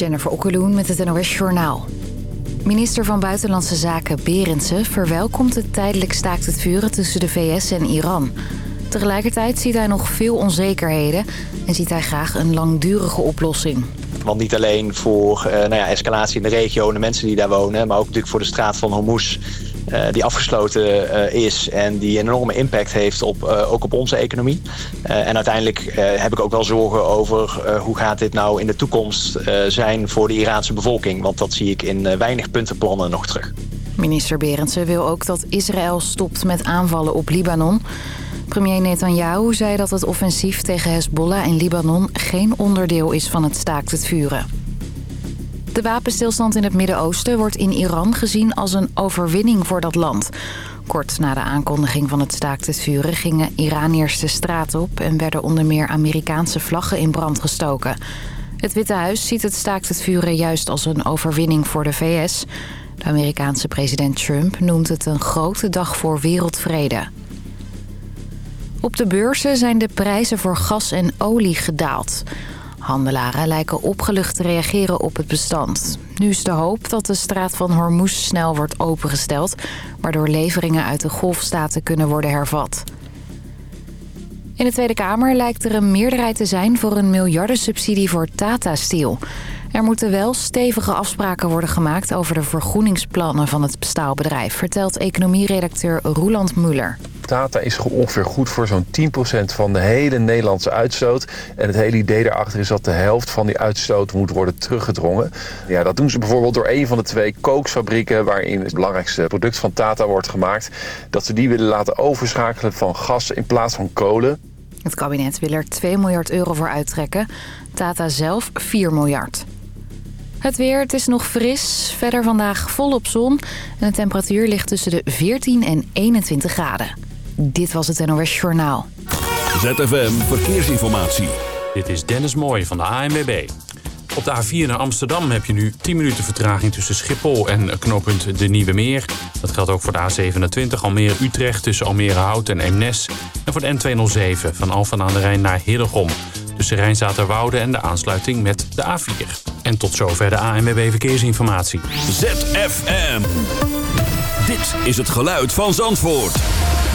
Jennifer Okkeloen met het NOS Journaal. Minister van Buitenlandse Zaken Berendsen verwelkomt het tijdelijk staakt het vuren tussen de VS en Iran. Tegelijkertijd ziet hij nog veel onzekerheden en ziet hij graag een langdurige oplossing. Want niet alleen voor uh, nou ja, escalatie in de regio en de mensen die daar wonen... maar ook natuurlijk voor de straat van Hormuz die afgesloten uh, is... en die een enorme impact heeft op, ook op onze economie. en uiteindelijk heb ik ook wel zorgen over hoe gaat dit nou in de toekomst zijn... voor de Iraanse bevolking. Want dat zie ik in weinig puntenplannen nog terug. Minister Berendsen wil ook dat Israël stopt met aanvallen op Libanon... Premier Netanyahu zei dat het offensief tegen Hezbollah in Libanon geen onderdeel is van het staakt het vuren. De wapenstilstand in het Midden-Oosten wordt in Iran gezien als een overwinning voor dat land. Kort na de aankondiging van het staakt het vuren gingen Iraniërs de straat op... en werden onder meer Amerikaanse vlaggen in brand gestoken. Het Witte Huis ziet het staakt het vuren juist als een overwinning voor de VS. De Amerikaanse president Trump noemt het een grote dag voor wereldvrede. Op de beurzen zijn de prijzen voor gas en olie gedaald. Handelaren lijken opgelucht te reageren op het bestand. Nu is de hoop dat de straat van Hormuz snel wordt opengesteld... waardoor leveringen uit de golfstaten kunnen worden hervat. In de Tweede Kamer lijkt er een meerderheid te zijn voor een miljardensubsidie voor Tata Steel. Er moeten wel stevige afspraken worden gemaakt over de vergroeningsplannen van het staalbedrijf... vertelt economieredacteur Roland Muller. Tata is ongeveer goed voor zo'n 10% van de hele Nederlandse uitstoot. En het hele idee daarachter is dat de helft van die uitstoot moet worden teruggedrongen. Ja, dat doen ze bijvoorbeeld door een van de twee kooksfabrieken... waarin het belangrijkste product van Tata wordt gemaakt... dat ze die willen laten overschakelen van gas in plaats van kolen. Het kabinet wil er 2 miljard euro voor uittrekken. Tata zelf 4 miljard. Het weer, het is nog fris. Verder vandaag volop zon. En de temperatuur ligt tussen de 14 en 21 graden. Dit was het NOS Journaal. ZFM Verkeersinformatie. Dit is Dennis Mooij van de ANWB. Op de A4 naar Amsterdam heb je nu 10 minuten vertraging tussen Schiphol en knooppunt De Nieuwe Meer. Dat geldt ook voor de A27 Almere-Utrecht tussen Almere Hout en Eemnes. En voor de N207 van Alphen aan de Rijn naar Hillegom. Tussen Rijnzaterwoude en de aansluiting met de A4. En tot zover de ANWB Verkeersinformatie. ZFM. Dit is het geluid van Zandvoort.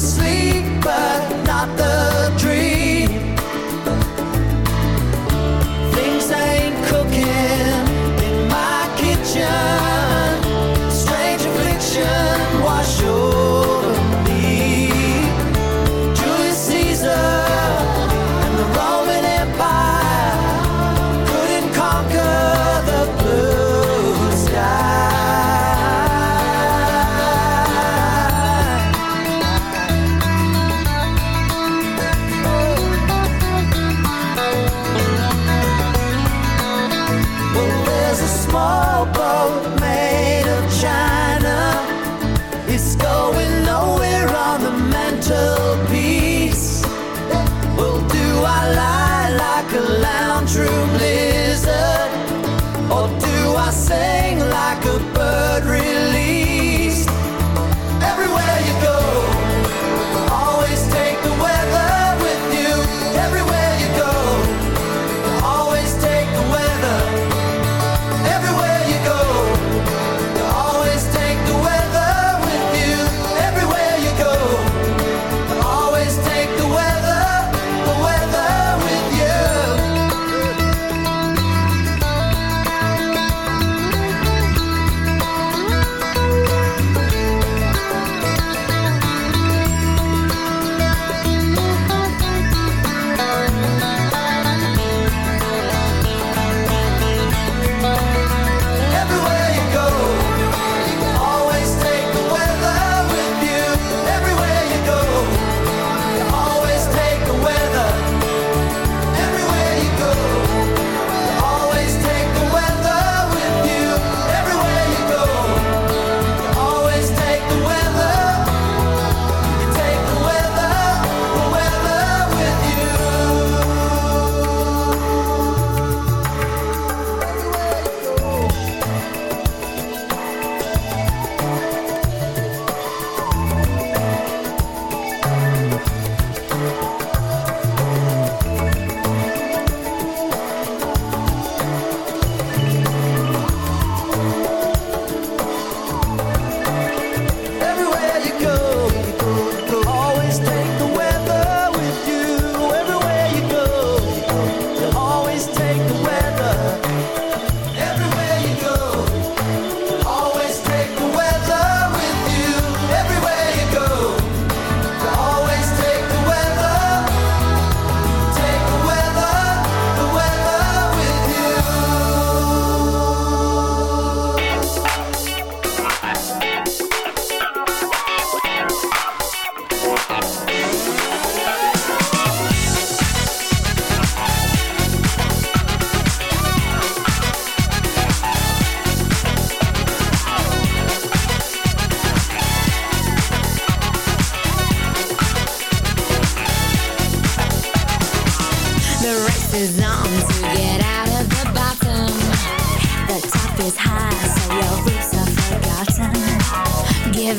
sleep, but not the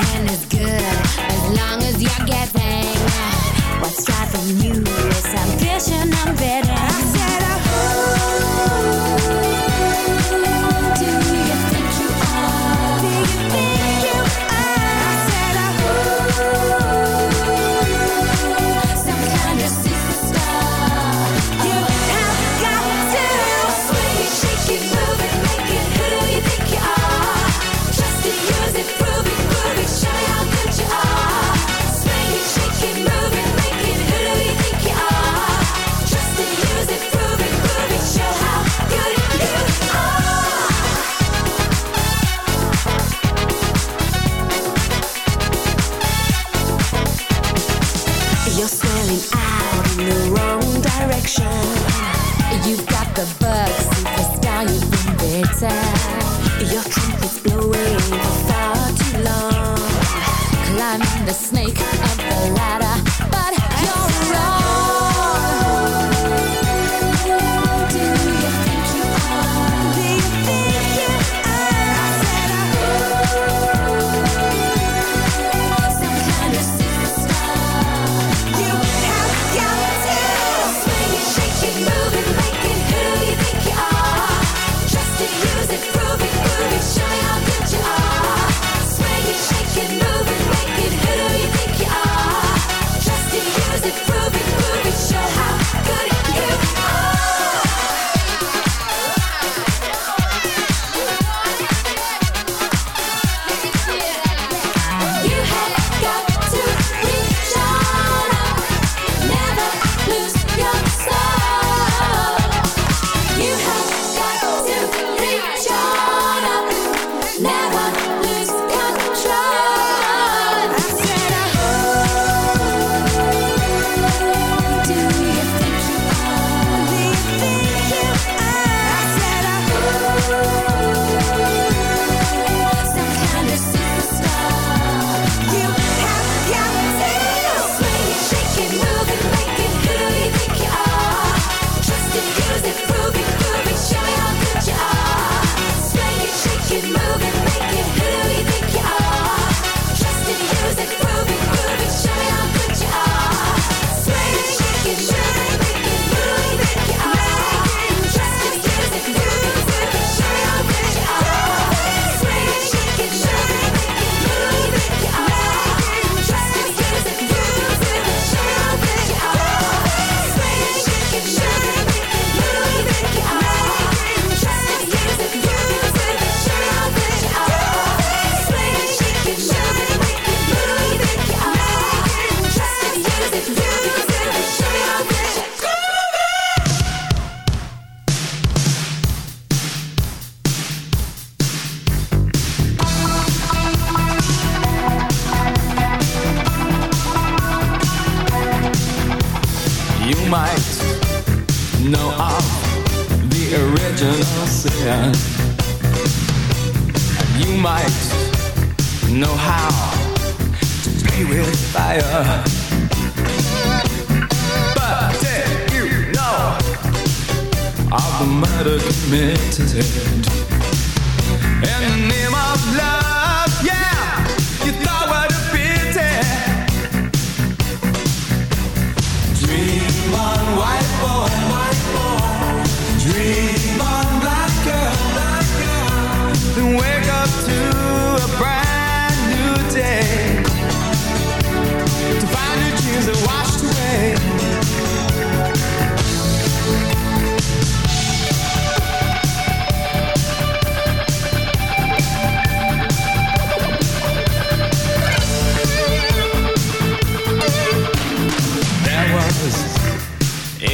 Shake it, move it, make it. Who do you think you are?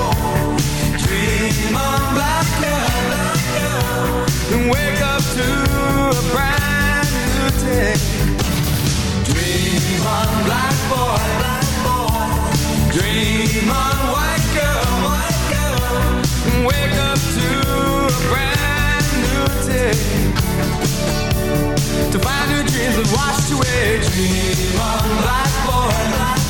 Dream on, black girl. Black girl And wake up to a brand new day. Dream on, black boy. Black boy Dream on, white girl. White girl And wake up to a brand new day. To find your dreams have washed away. Dream on, black boy. Dream on,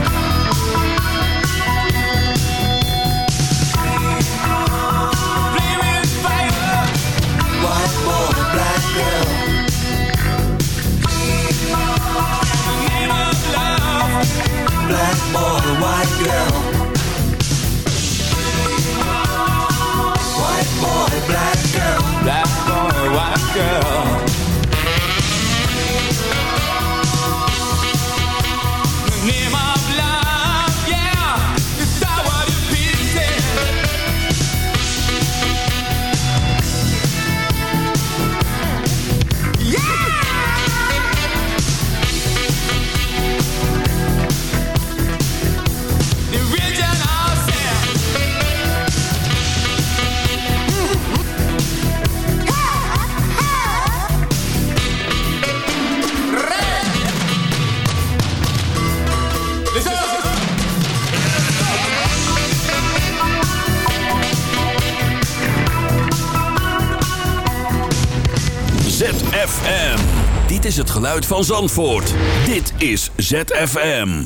geluid van Zandvoort. Dit is ZFM.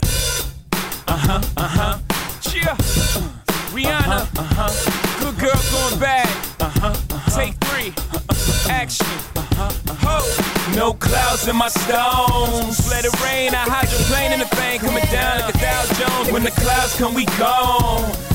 Yeah. Rihanna. Good girl going bad. Take three. Action. Ho. No clouds in my stones. Let it rain. I hydroplane in the thing coming down like a Dow Jones. When the clouds come, we gone.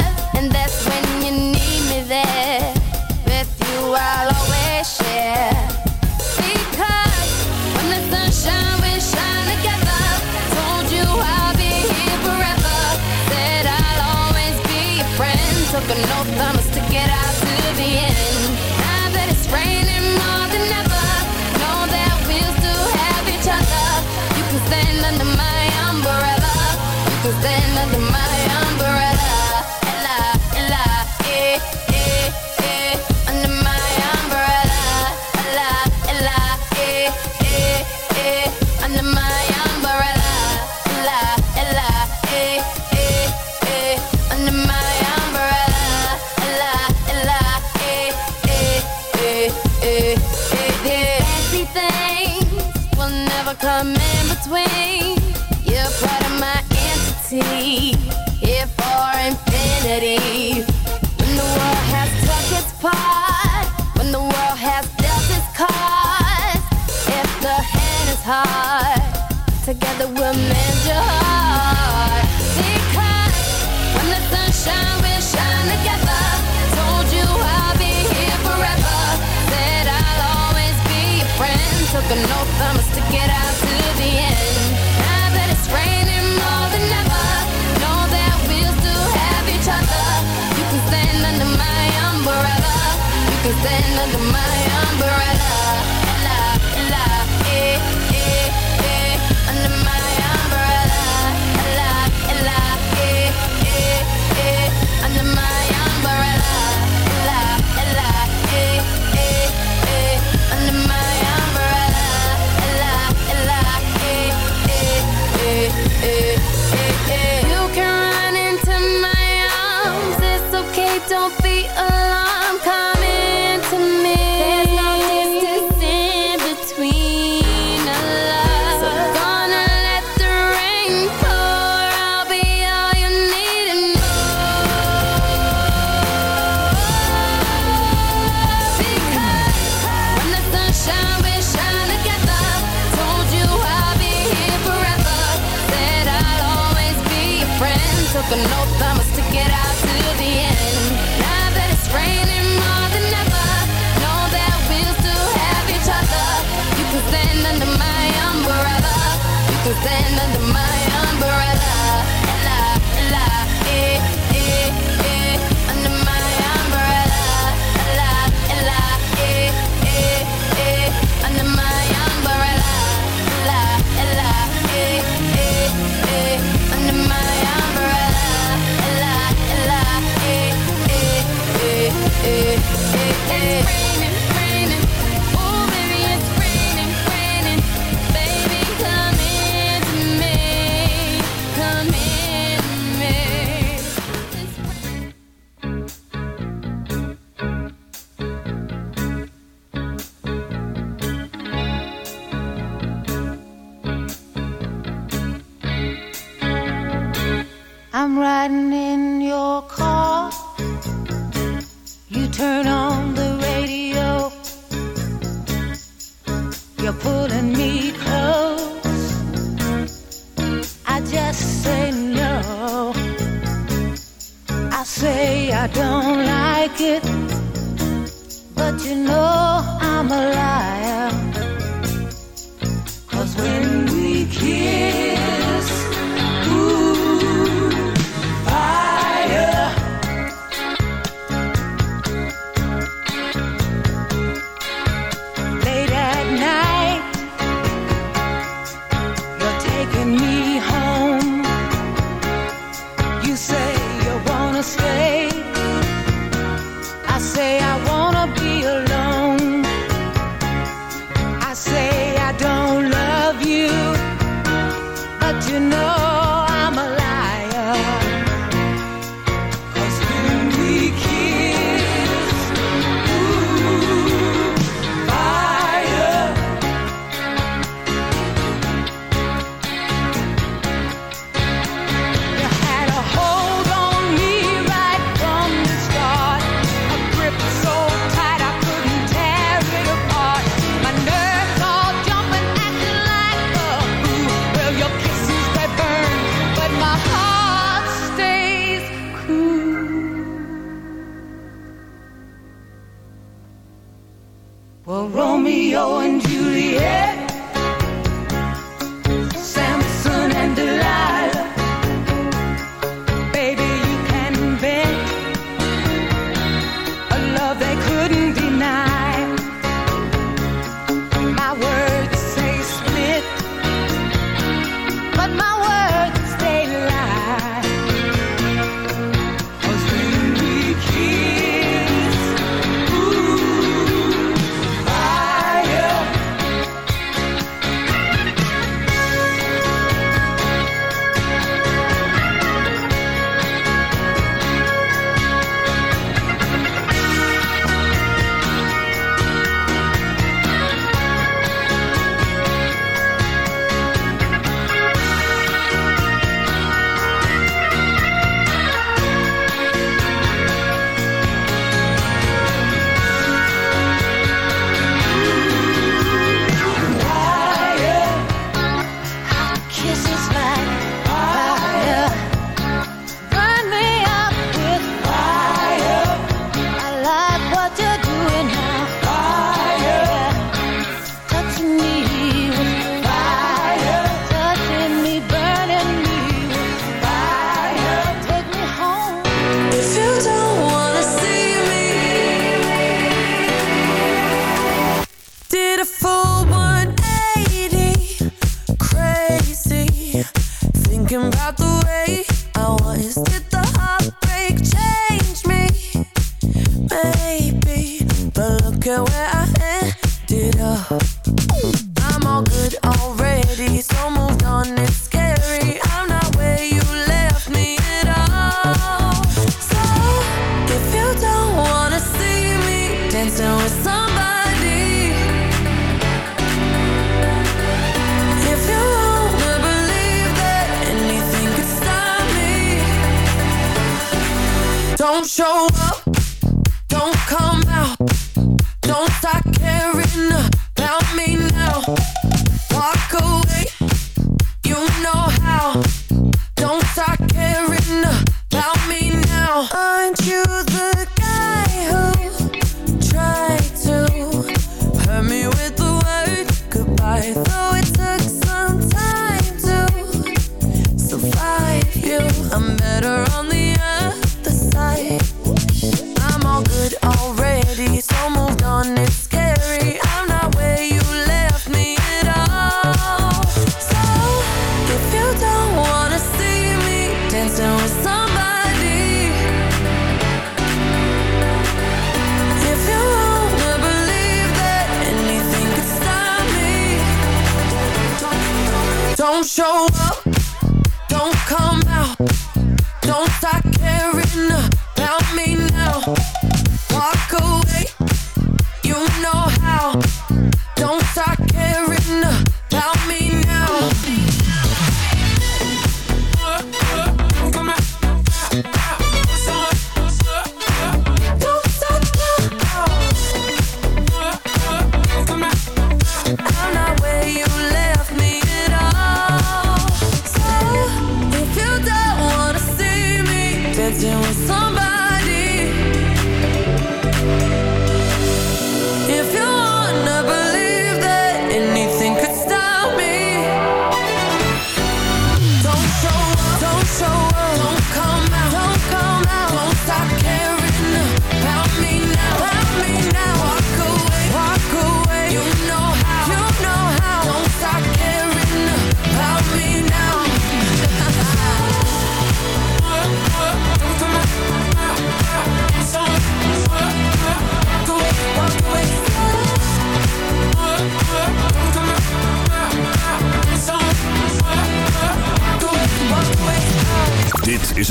And that's when you need me there. With you, I'll always share. high. Together we'll mend your heart. you're pulling me close. I just say no. I say I don't like it. Thank you.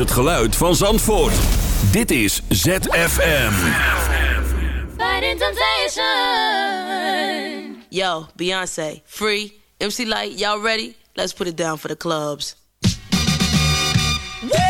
Het geluid van Zandvoort. Dit is ZFM. Fighting temptation. Yo, Beyonce, Free, MC Light, y'all ready? Let's put it down for the clubs. Woo,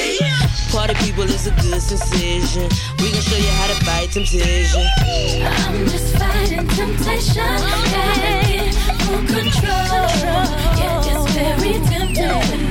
Party people is a good decision. We gon' show you how to fight temptation. I'm just fighting temptation. Gotta full control. Yeah, it's very tempting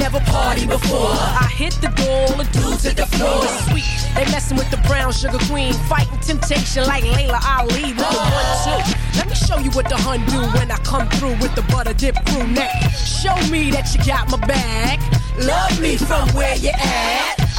never party before. I hit the door, the dudes hit the floor. Sweet, they messing with the brown sugar queen, fighting temptation like Laila Ali with the one two. Let me show you what the hun do when I come through with the butter dip crew neck. Show me that you got my back. Love me from where you at.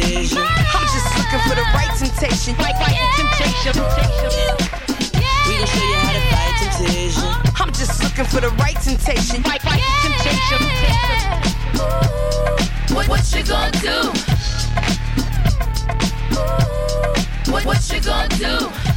fight. I'm just looking for the right temptation. Right, right temptation. We gon' show you how to fight temptation. Uh-huh. I'm just looking for the right temptation. Right, right temptation. What, what you gonna do? What, what you gonna do?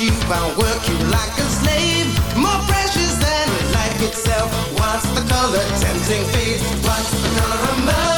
Virtue, I'll work you like a slave. More precious than life itself. What's the color? Tempting fate. What's the color of money?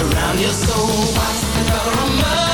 Around your soul. What's the color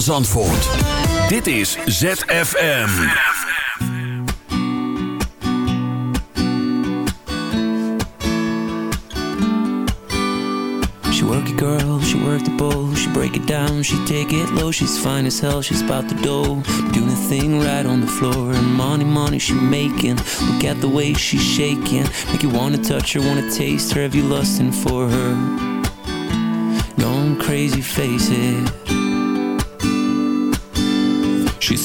van Zandvoort. Dit is ZFM. She work it girl, she work the bowl. She break it down, she take it low. She's fine as hell, she's about the dough. Doing a thing right on the floor. And money, money she making. Look at the way she's shaking. Make you wanna touch her, wanna taste her. Have you for her? Going crazy, face it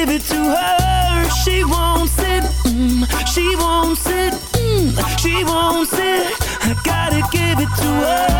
give it to her. She won't sit, mm, she won't sit, mm, she won't sit. I gotta give it to her.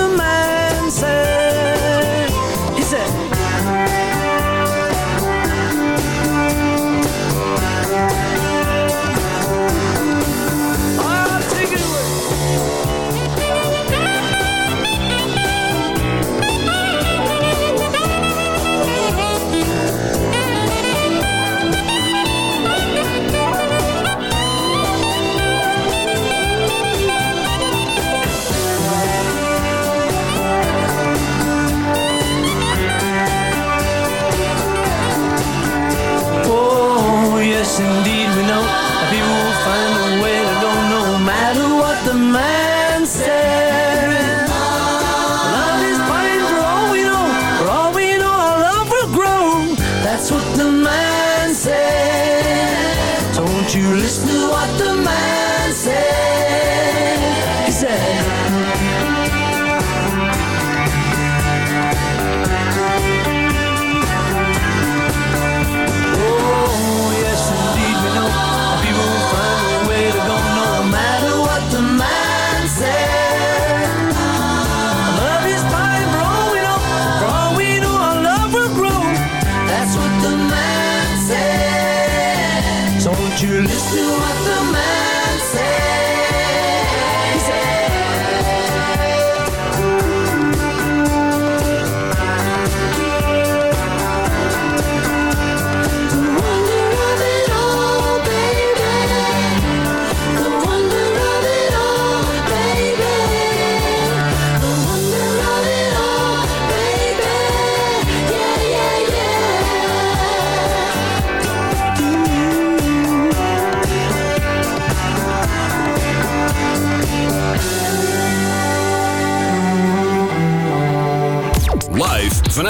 you listen to what the man said?